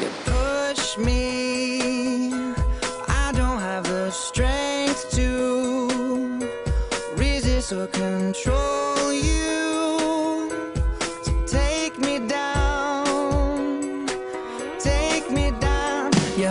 You push me, I don't have the strength to resist or control you. So take me down, take me down. You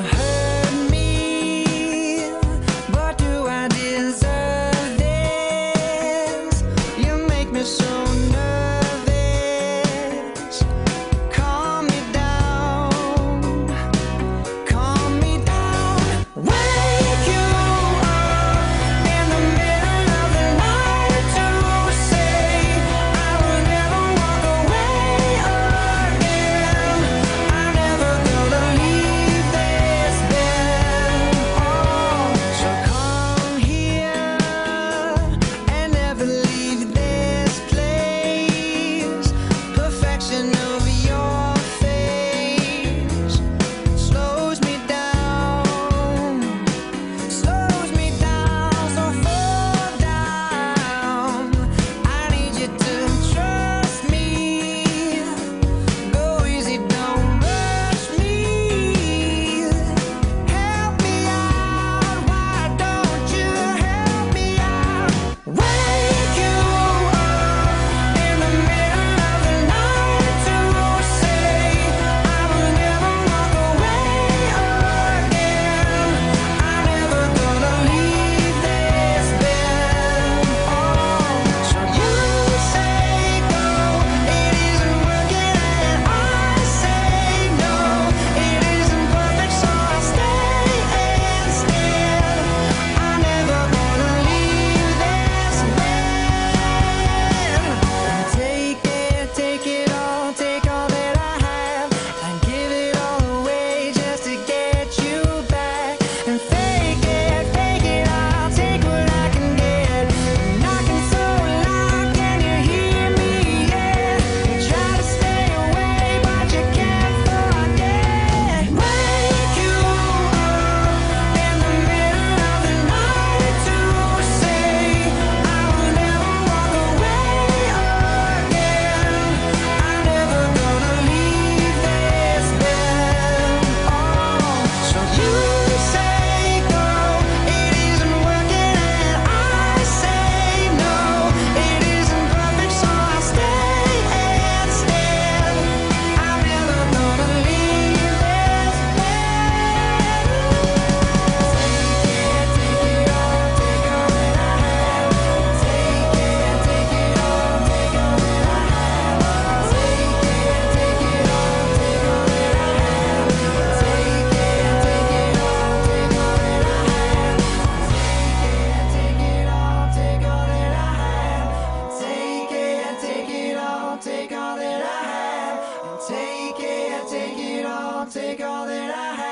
take it, take it all, take all that I have.